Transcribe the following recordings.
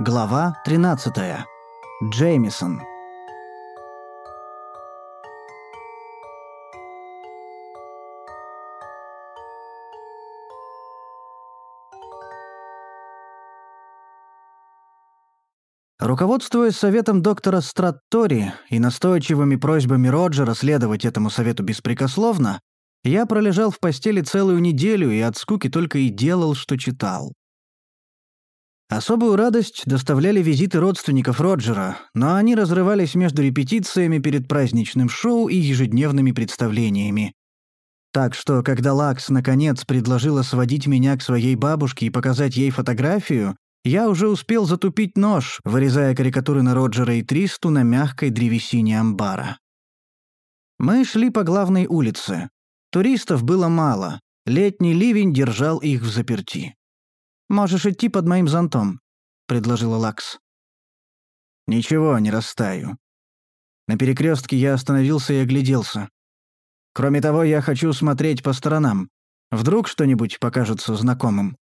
Глава 13. Джеймисон. Руководствуясь советом доктора Страттори и настойчивыми просьбами Роджера следовать этому совету беспрекословно, я пролежал в постели целую неделю и от скуки только и делал, что читал. Особую радость доставляли визиты родственников Роджера, но они разрывались между репетициями перед праздничным шоу и ежедневными представлениями. Так что, когда Лакс наконец предложила сводить меня к своей бабушке и показать ей фотографию, я уже успел затупить нож, вырезая карикатуры на Роджера и Тристу на мягкой древесине амбара. Мы шли по главной улице. Туристов было мало. Летний ливень держал их в заперти. «Можешь идти под моим зонтом», — предложила Лакс. «Ничего, не растаю». На перекрестке я остановился и огляделся. Кроме того, я хочу смотреть по сторонам. Вдруг что-нибудь покажется знакомым.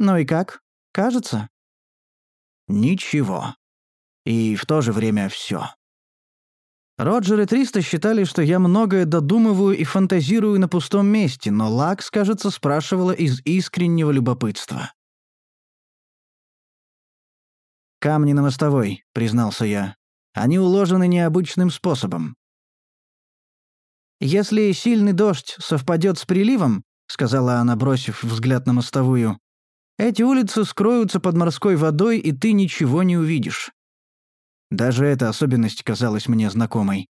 «Ну и как? Кажется?» Ничего. И в то же время все. Роджер и Триста считали, что я многое додумываю и фантазирую на пустом месте, но Лакс, кажется, спрашивала из искреннего любопытства. «Камни на мостовой», — признался я. «Они уложены необычным способом». «Если сильный дождь совпадет с приливом», — сказала она, бросив взгляд на мостовую, «эти улицы скроются под морской водой, и ты ничего не увидишь». Даже эта особенность казалась мне знакомой.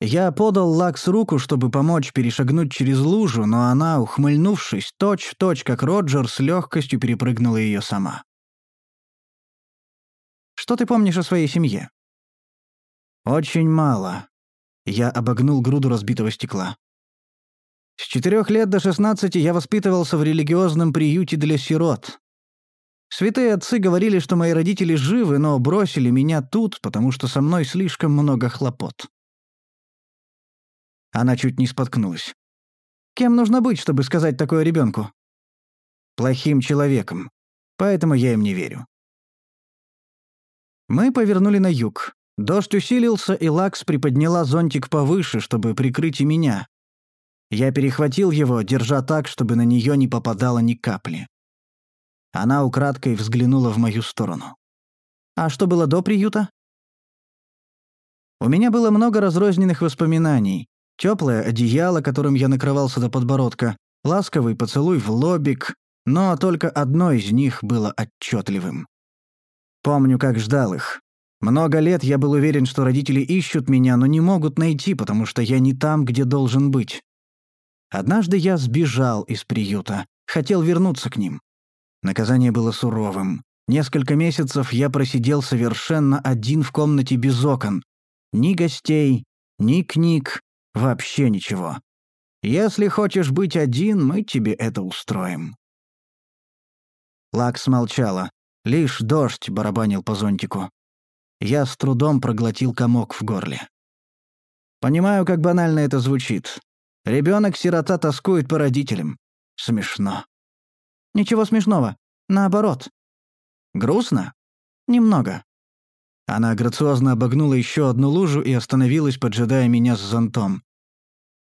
Я подал Лакс руку, чтобы помочь перешагнуть через лужу, но она, ухмыльнувшись, точь-в-точь, точь, как Роджер, с легкостью перепрыгнула ее сама. Что ты помнишь о своей семье?» «Очень мало». Я обогнул груду разбитого стекла. С четырех лет до шестнадцати я воспитывался в религиозном приюте для сирот. Святые отцы говорили, что мои родители живы, но бросили меня тут, потому что со мной слишком много хлопот. Она чуть не споткнулась. Кем нужно быть, чтобы сказать такое ребенку? Плохим человеком. Поэтому я им не верю. Мы повернули на юг. Дождь усилился, и Лакс приподняла зонтик повыше, чтобы прикрыть и меня. Я перехватил его, держа так, чтобы на нее не попадало ни капли. Она украдкой взглянула в мою сторону. «А что было до приюта?» У меня было много разрозненных воспоминаний. Теплое одеяло, которым я накрывался до подбородка, ласковый поцелуй в лобик, но только одно из них было отчетливым. Помню, как ждал их. Много лет я был уверен, что родители ищут меня, но не могут найти, потому что я не там, где должен быть. Однажды я сбежал из приюта, хотел вернуться к ним. Наказание было суровым. Несколько месяцев я просидел совершенно один в комнате без окон. Ни гостей, ни книг, вообще ничего. Если хочешь быть один, мы тебе это устроим. Лакс молчала. Лишь дождь барабанил по зонтику. Я с трудом проглотил комок в горле. Понимаю, как банально это звучит. Ребенок-сирота тоскует по родителям. Смешно. Ничего смешного. Наоборот. Грустно? Немного. Она грациозно обогнула еще одну лужу и остановилась, поджидая меня с зонтом.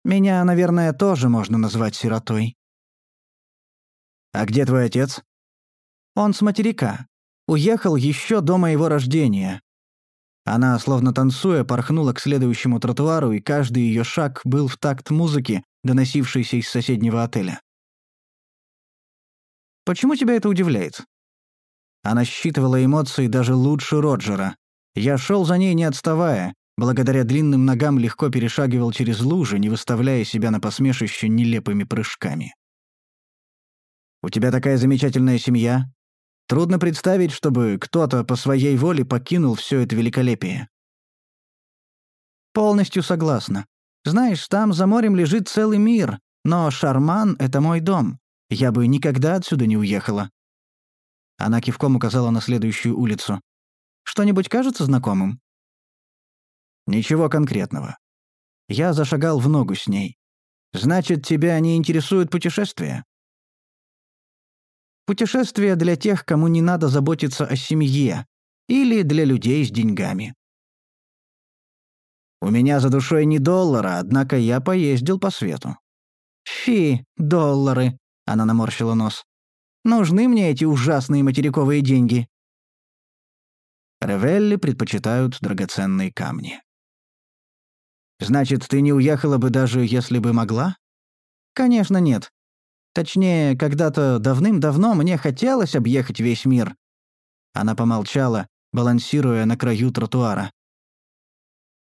Меня, наверное, тоже можно назвать сиротой. «А где твой отец?» Он с материка. Уехал еще до моего рождения. Она, словно танцуя, порхнула к следующему тротуару, и каждый ее шаг был в такт музыки, доносившейся из соседнего отеля. «Почему тебя это удивляет?» Она считывала эмоции даже лучше Роджера. Я шел за ней не отставая, благодаря длинным ногам легко перешагивал через лужи, не выставляя себя на посмешище нелепыми прыжками. «У тебя такая замечательная семья, Трудно представить, чтобы кто-то по своей воле покинул все это великолепие. Полностью согласна. Знаешь, там за морем лежит целый мир, но Шарман — это мой дом. Я бы никогда отсюда не уехала. Она кивком указала на следующую улицу. Что-нибудь кажется знакомым? Ничего конкретного. Я зашагал в ногу с ней. Значит, тебя не интересует путешествие? Путешествие для тех, кому не надо заботиться о семье. Или для людей с деньгами. У меня за душой не доллара, однако я поездил по свету. «Фи, доллары», — она наморщила нос. «Нужны мне эти ужасные материковые деньги». Ревелли предпочитают драгоценные камни. «Значит, ты не уехала бы даже, если бы могла?» «Конечно нет. Точнее, когда-то давным-давно мне хотелось объехать весь мир». Она помолчала, балансируя на краю тротуара.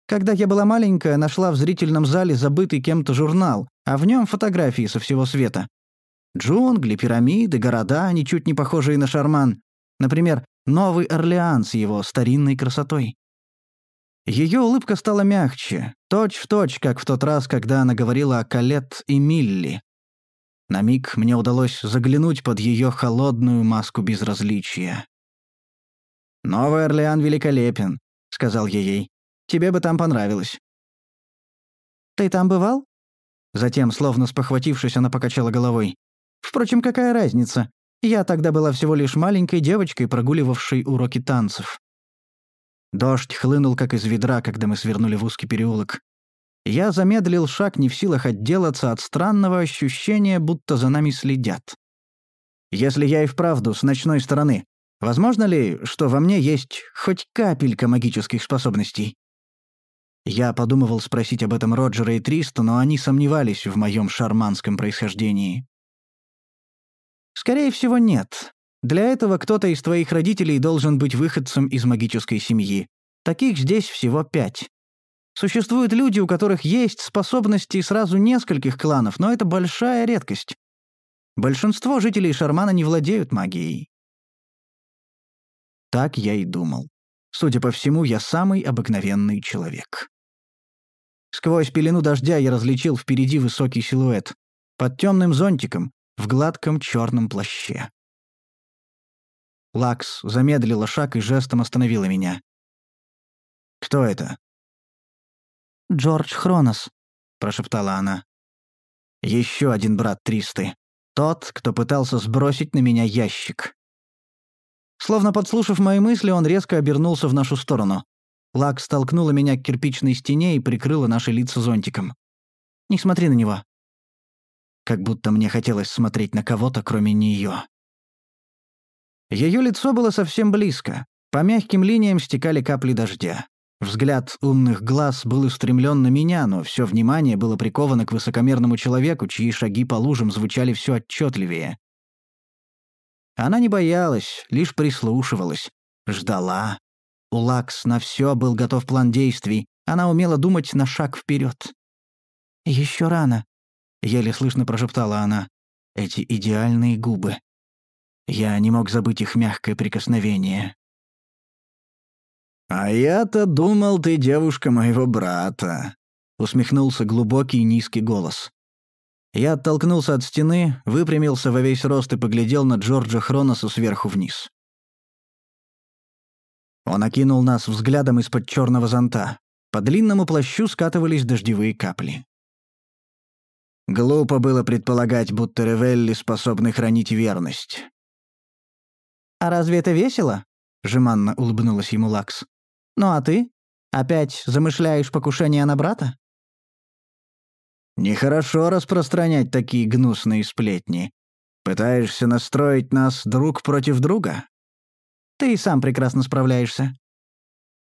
Когда я была маленькая, нашла в зрительном зале забытый кем-то журнал, а в нем фотографии со всего света. Джунгли, пирамиды, города, ничуть не похожие на Шарман. Например, Новый Орлеан с его старинной красотой. Ее улыбка стала мягче, точь-в-точь, точь, как в тот раз, когда она говорила о Калет и Милли. На миг мне удалось заглянуть под ее холодную маску безразличия. «Новый Орлеан великолепен», — сказал я ей. Тебе бы там понравилось». «Ты там бывал?» Затем, словно спохватившись, она покачала головой. «Впрочем, какая разница? Я тогда была всего лишь маленькой девочкой, прогуливавшей уроки танцев». Дождь хлынул, как из ведра, когда мы свернули в узкий переулок. Я замедлил шаг, не в силах отделаться от странного ощущения, будто за нами следят. Если я и вправду с ночной стороны, возможно ли, что во мне есть хоть капелька магических способностей? Я подумывал спросить об этом Роджера и Триста, но они сомневались в моем шарманском происхождении. «Скорее всего, нет. Для этого кто-то из твоих родителей должен быть выходцем из магической семьи. Таких здесь всего пять. Существуют люди, у которых есть способности сразу нескольких кланов, но это большая редкость. Большинство жителей Шармана не владеют магией. Так я и думал. Судя по всему, я самый обыкновенный человек. Сквозь пелену дождя я различил впереди высокий силуэт. Под темным зонтиком, в гладком черном плаще. Лакс замедлила шаг и жестом остановила меня. «Кто это?» «Джордж Хронос», — прошептала она. «Еще один брат Тристы. Тот, кто пытался сбросить на меня ящик». Словно подслушав мои мысли, он резко обернулся в нашу сторону. Лак столкнула меня к кирпичной стене и прикрыла наши лица зонтиком. «Не смотри на него». Как будто мне хотелось смотреть на кого-то, кроме нее. Ее лицо было совсем близко. По мягким линиям стекали капли дождя. Взгляд умных глаз был устремлен на меня, но все внимание было приковано к высокомерному человеку, чьи шаги по лужам звучали все отчетливее. Она не боялась, лишь прислушивалась, ждала. У Лакс на все был готов план действий, она умела думать на шаг вперед. Еще рано», — еле слышно прошептала она. «Эти идеальные губы. Я не мог забыть их мягкое прикосновение». «А я-то думал, ты девушка моего брата», — усмехнулся глубокий низкий голос. Я оттолкнулся от стены, выпрямился во весь рост и поглядел на Джорджа Хроноса сверху вниз. Он окинул нас взглядом из-под черного зонта. По длинному плащу скатывались дождевые капли. Глупо было предполагать, будто Ревелли способны хранить верность. «А разве это весело?» — жеманно улыбнулась ему Лакс. «Ну а ты? Опять замышляешь покушение на брата?» Нехорошо распространять такие гнусные сплетни. Пытаешься настроить нас друг против друга? Ты и сам прекрасно справляешься.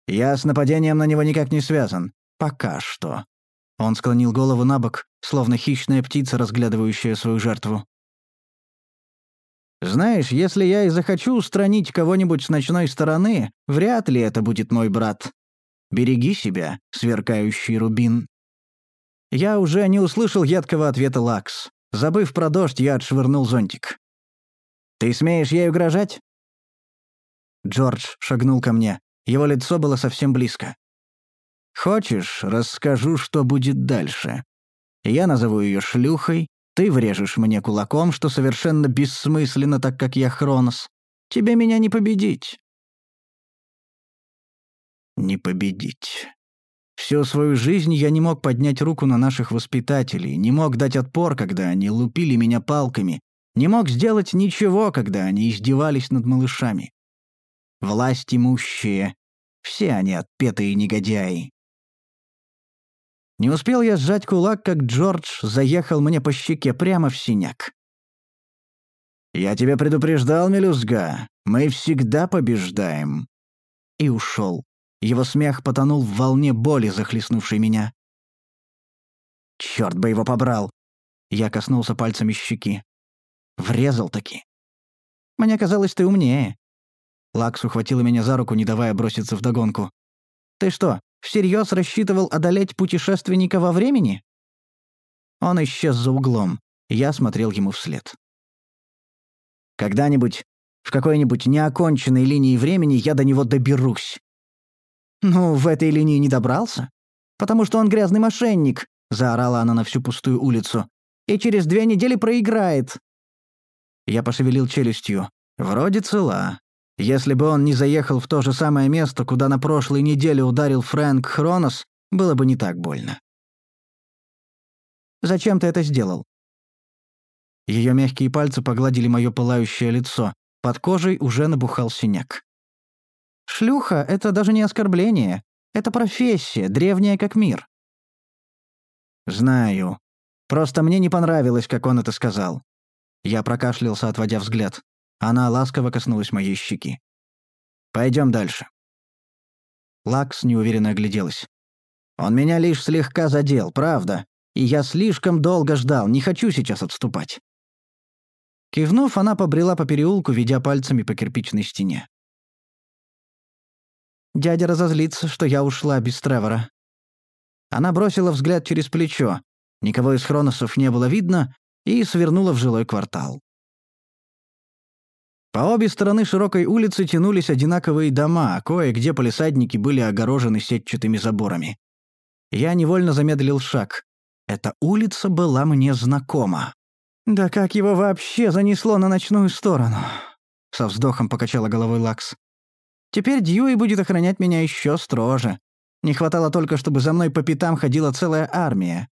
Я с нападением на него никак не связан. Пока что. Он склонил голову на бок, словно хищная птица, разглядывающая свою жертву. Знаешь, если я и захочу устранить кого-нибудь с ночной стороны, вряд ли это будет мой брат. Береги себя, сверкающий рубин. Я уже не услышал едкого ответа Лакс. Забыв про дождь, я отшвырнул зонтик. «Ты смеешь ей угрожать?» Джордж шагнул ко мне. Его лицо было совсем близко. «Хочешь, расскажу, что будет дальше. Я назову ее шлюхой, ты врежешь мне кулаком, что совершенно бессмысленно, так как я Хронос. Тебе меня не победить». Не победить. Всю свою жизнь я не мог поднять руку на наших воспитателей, не мог дать отпор, когда они лупили меня палками, не мог сделать ничего, когда они издевались над малышами. Власть имущие, все они отпетые негодяи. Не успел я сжать кулак, как Джордж заехал мне по щеке прямо в синяк. «Я тебя предупреждал, мелюзга, мы всегда побеждаем». И ушел. Его смех потонул в волне боли, захлестнувшей меня. Черт бы его побрал. Я коснулся пальцами щеки. Врезал таки. Мне казалось, ты умнее. Лакс ухватила меня за руку, не давая броситься вдогонку. Ты что, всерьез рассчитывал одолеть путешественника во времени? Он исчез за углом. Я смотрел ему вслед. Когда-нибудь, в какой-нибудь неоконченной линии времени я до него доберусь. Ну, в этой линии не добрался. Потому что он грязный мошенник, заорала она на всю пустую улицу. «И через две недели проиграет!» Я пошевелил челюстью. «Вроде цела. Если бы он не заехал в то же самое место, куда на прошлой неделе ударил Фрэнк Хронос, было бы не так больно». «Зачем ты это сделал?» Ее мягкие пальцы погладили мое пылающее лицо. Под кожей уже набухал синяк. «Шлюха — это даже не оскорбление. Это профессия, древняя как мир. «Знаю. Просто мне не понравилось, как он это сказал». Я прокашлялся, отводя взгляд. Она ласково коснулась моей щеки. Пойдем дальше». Лакс неуверенно огляделась. «Он меня лишь слегка задел, правда. И я слишком долго ждал, не хочу сейчас отступать». Кивнув, она побрела по переулку, ведя пальцами по кирпичной стене. «Дядя разозлится, что я ушла без Тревора. Она бросила взгляд через плечо. Никого из хроносов не было видно и свернула в жилой квартал. По обе стороны широкой улицы тянулись одинаковые дома, кое-где полисадники были огорожены сетчатыми заборами. Я невольно замедлил шаг. Эта улица была мне знакома. «Да как его вообще занесло на ночную сторону?» Со вздохом покачала головой Лакс. «Теперь Дьюи будет охранять меня еще строже. Не хватало только, чтобы за мной по пятам ходила целая армия.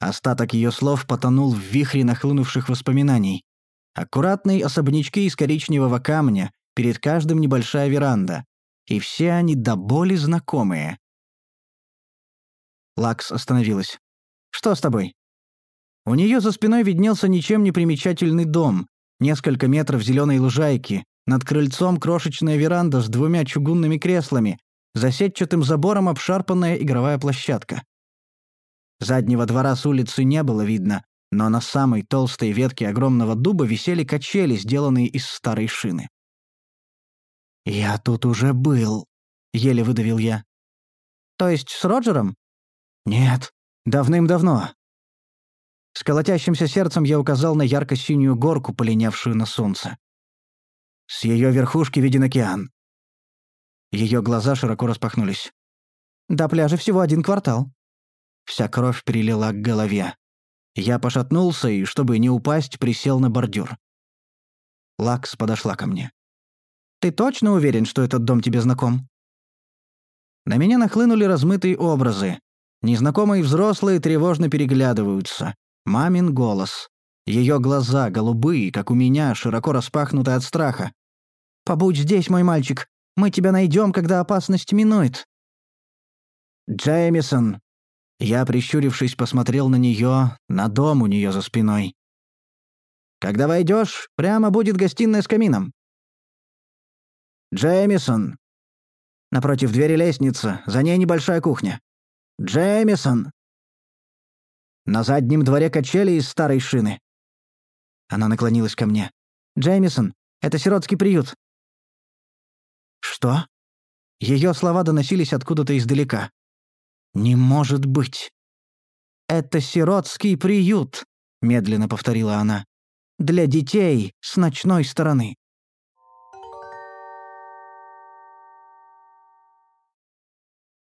Остаток ее слов потонул в вихре нахлынувших воспоминаний. Аккуратные особнячки из коричневого камня, перед каждым небольшая веранда. И все они до боли знакомые. Лакс остановилась. «Что с тобой?» У нее за спиной виднелся ничем не примечательный дом, несколько метров зеленой лужайки, над крыльцом крошечная веранда с двумя чугунными креслами, за сетчатым забором обшарпанная игровая площадка. Заднего двора с улицы не было видно, но на самой толстой ветке огромного дуба висели качели, сделанные из старой шины. «Я тут уже был», — еле выдавил я. «То есть с Роджером?» «Нет, давным-давно». С колотящимся сердцем я указал на ярко-синюю горку, полинявшую на солнце. С ее верхушки виден океан. Ее глаза широко распахнулись. «До пляжа всего один квартал». Вся кровь перелила к голове. Я пошатнулся и, чтобы не упасть, присел на бордюр. Лакс подошла ко мне. «Ты точно уверен, что этот дом тебе знаком?» На меня нахлынули размытые образы. Незнакомые взрослые тревожно переглядываются. Мамин голос. Ее глаза, голубые, как у меня, широко распахнуты от страха. «Побудь здесь, мой мальчик. Мы тебя найдем, когда опасность минует». «Джеймисон!» Я, прищурившись, посмотрел на нее, на дом у нее за спиной. «Когда войдешь, прямо будет гостиная с камином». «Джеймисон!» Напротив двери лестница, за ней небольшая кухня. «Джеймисон!» На заднем дворе качели из старой шины. Она наклонилась ко мне. «Джеймисон, это сиротский приют. «Что?» Ее слова доносились откуда-то издалека. «Не может быть!» «Это сиротский приют», — медленно повторила она. «Для детей с ночной стороны».